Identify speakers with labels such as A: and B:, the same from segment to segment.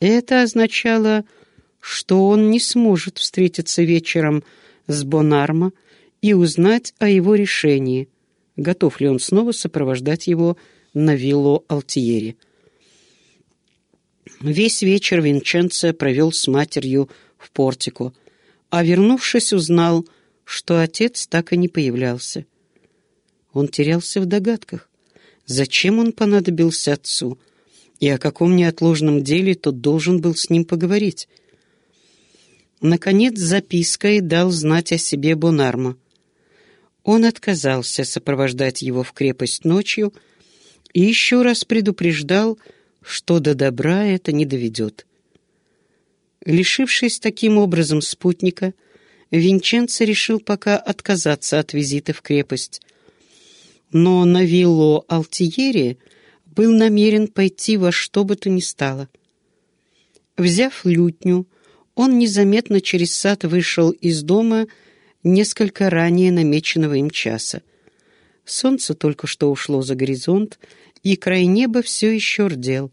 A: Это означало, что он не сможет встретиться вечером с Бонармо и узнать о его решении, готов ли он снова сопровождать его на виллу Алтиери. Весь вечер Винченцо провел с матерью в портику, а, вернувшись, узнал, что отец так и не появлялся. Он терялся в догадках. Зачем он понадобился отцу? И о каком неотложном деле тот должен был с ним поговорить? Наконец, запиской дал знать о себе Бонармо. Он отказался сопровождать его в крепость ночью и еще раз предупреждал, что до добра это не доведет. Лишившись таким образом спутника, Винченцо решил пока отказаться от визита в крепость. Но на виллу Алтиери был намерен пойти во что бы то ни стало. Взяв лютню, он незаметно через сад вышел из дома несколько ранее намеченного им часа. Солнце только что ушло за горизонт, и край неба все еще рдел.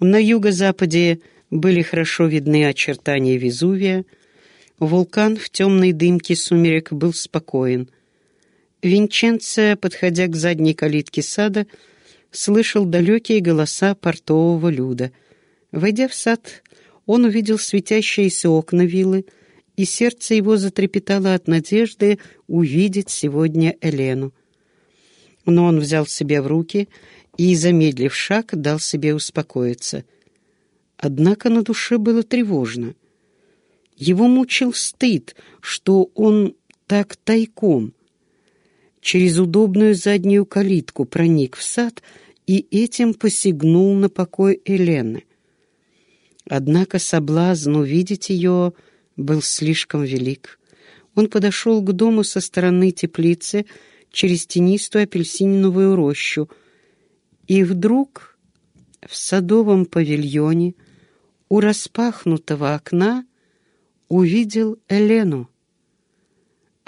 A: На юго-западе были хорошо видны очертания Везувия. Вулкан в темной дымке сумерек был спокоен. Винченце, подходя к задней калитке сада, слышал далекие голоса портового люда. Войдя в сад, он увидел светящиеся окна виллы, и сердце его затрепетало от надежды увидеть сегодня Элену. Но он взял себя в руки и, замедлив шаг, дал себе успокоиться. Однако на душе было тревожно. Его мучил стыд, что он так тайком через удобную заднюю калитку проник в сад и этим посягнул на покой Елены. Однако соблазн увидеть ее был слишком велик. Он подошел к дому со стороны теплицы через тенистую апельсиновую рощу — и вдруг в садовом павильоне у распахнутого окна увидел Элену.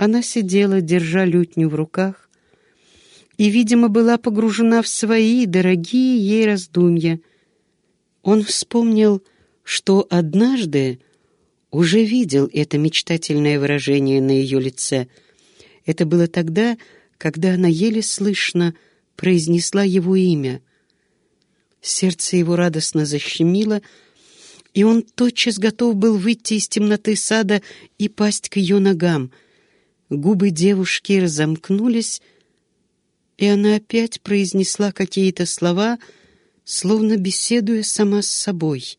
A: Она сидела, держа лютню в руках, и, видимо, была погружена в свои дорогие ей раздумья. Он вспомнил, что однажды уже видел это мечтательное выражение на ее лице. Это было тогда, когда она еле слышно произнесла его имя. Сердце его радостно защемило, и он тотчас готов был выйти из темноты сада и пасть к ее ногам. Губы девушки разомкнулись, и она опять произнесла какие-то слова, словно беседуя сама с собой.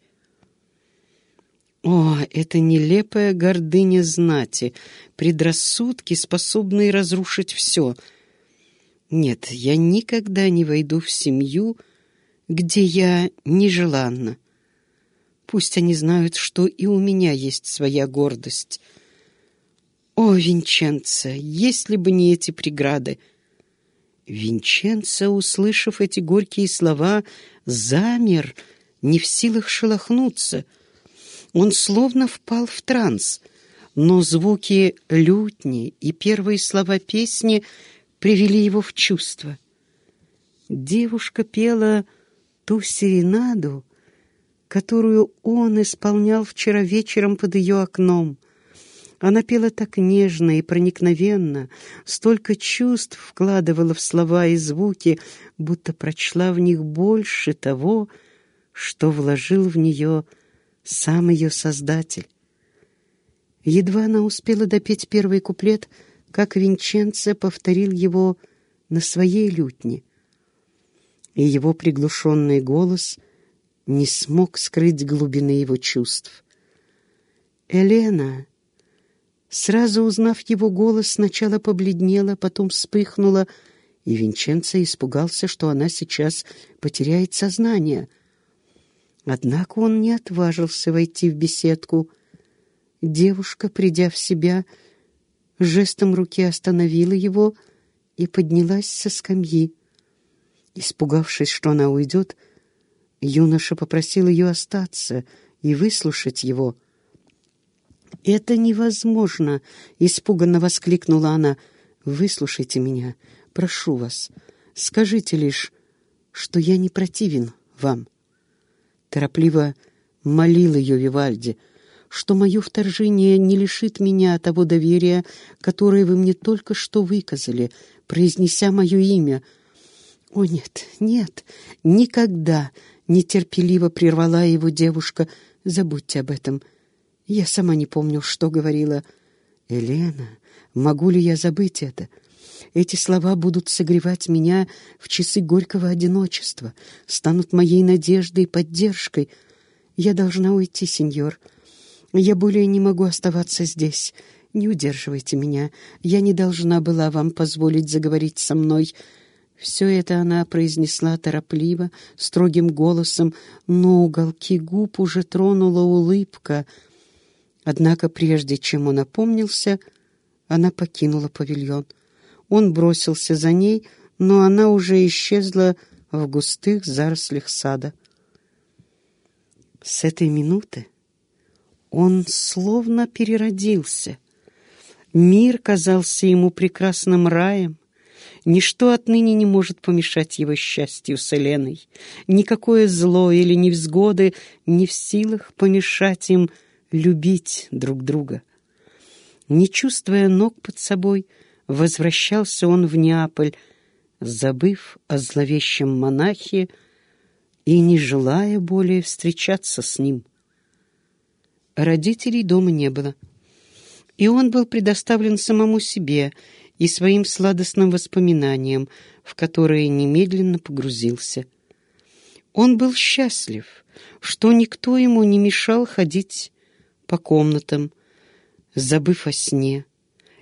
A: О, это нелепая гордыня знати, предрассудки, способные разрушить все — нет, я никогда не войду в семью, где я нежеланна. Пусть они знают, что и у меня есть своя гордость. О, Винченцо, если бы не эти преграды! Винченцо, услышав эти горькие слова, замер, не в силах шелохнуться. Он словно впал в транс, но звуки лютни и первые слова песни — привели его в чувство. Девушка пела ту серенаду, которую он исполнял вчера вечером под ее окном. Она пела так нежно и проникновенно, столько чувств вкладывала в слова и звуки, будто прочла в них больше того, что вложил в нее сам ее Создатель. Едва она успела допеть первый куплет — как Винченцо повторил его на своей лютне, и его приглушенный голос не смог скрыть глубины его чувств. Елена, сразу узнав его голос, сначала побледнела, потом вспыхнула, и Винченцо испугался, что она сейчас потеряет сознание. Однако он не отважился войти в беседку. Девушка, придя в себя, — жестом руки остановила его и поднялась со скамьи. Испугавшись, что она уйдет, юноша попросил ее остаться и выслушать его. «Это невозможно!» — испуганно воскликнула она. «Выслушайте меня, прошу вас. Скажите лишь, что я не противен вам». Торопливо молил ее Вивальди, что мое вторжение не лишит меня того доверия, которое вы мне только что выказали, произнеся мое имя. О, нет, нет, никогда, нетерпеливо прервала его девушка, забудьте об этом. Я сама не помню, что говорила. Елена, могу ли я забыть это? Эти слова будут согревать меня в часы горького одиночества, станут моей надеждой и поддержкой. Я должна уйти, сеньор. Я более не могу оставаться здесь. Не удерживайте меня. Я не должна была вам позволить заговорить со мной. Все это она произнесла торопливо, строгим голосом, но уголки губ уже тронула улыбка. Однако прежде чем он опомнился, она покинула павильон — он бросился за ней, но она уже исчезла в густых зарослях сада. С этой минуты он словно переродился. Мир казался ему прекрасным раем. Ничто отныне не может помешать его счастью с Еленой. Никакое зло или невзгоды не в силах помешать им любить друг друга. Не чувствуя ног под собой, возвращался он в Неаполь, забыв о зловещем монахе и не желая более встречаться с ним. Родителей дома не было, и он был предоставлен самому себе и своим сладостным воспоминаниям, в которые немедленно погрузился. Он был счастлив, что никто ему не мешал ходить по комнатам, забыв о сне,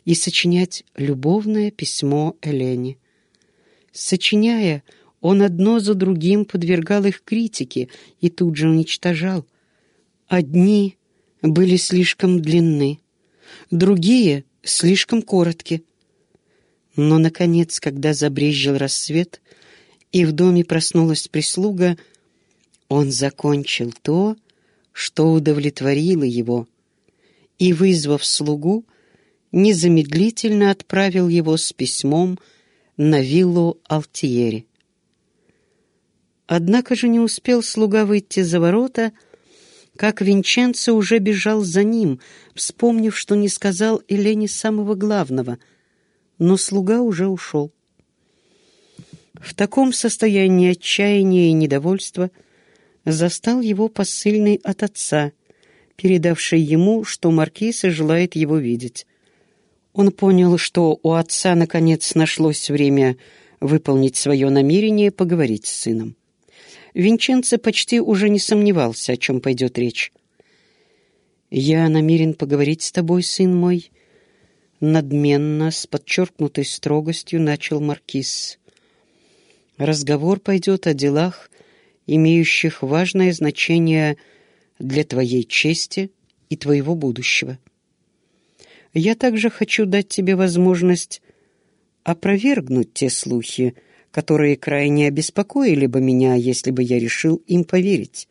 A: и сочинять любовное письмо Элене. Сочиняя, он одно за другим подвергал их критике и тут же уничтожал. Одни были слишком длинны, другие — слишком коротки. Но, наконец, когда забрезжил рассвет и в доме проснулась прислуга, он закончил то, что удовлетворило его, и, вызвав слугу, незамедлительно отправил его с письмом на виллу Алтиери. Однако же не успел слуга выйти за ворота, как Винченцо уже бежал за ним, вспомнив, что не сказал Елене самого главного, но слуга уже ушел. В таком состоянии отчаяния и недовольства застал его посыльный от отца, передавший ему, что маркиз желает его видеть. Он понял, что у отца наконец нашлось время выполнить свое намерение поговорить с сыном. Винченцо почти уже не сомневался, о чем пойдет речь. «Я намерен поговорить с тобой, сын мой», — надменно, с подчеркнутой строгостью начал Маркиз. «Разговор пойдет о делах, имеющих важное значение для твоей чести и твоего будущего. Я также хочу дать тебе возможность опровергнуть те слухи, которые крайне обеспокоили бы меня, если бы я решил им поверить.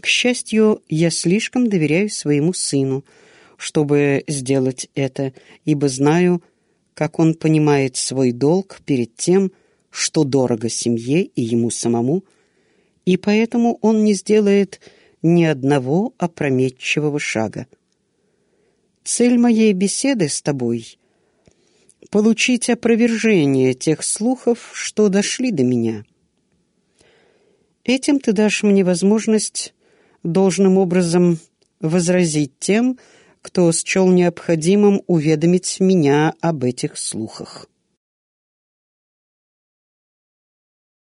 A: К счастью, я слишком доверяю своему сыну, чтобы сделать это, ибо знаю, как он понимает свой долг перед тем, что дорого семье и ему самому, и поэтому он не сделает ни одного опрометчивого шага. Цель моей беседы с тобой — получить опровержение тех слухов, что дошли до меня. Этим ты дашь мне возможность должным образом возразить тем, кто счел необходимым уведомить меня об этих слухах.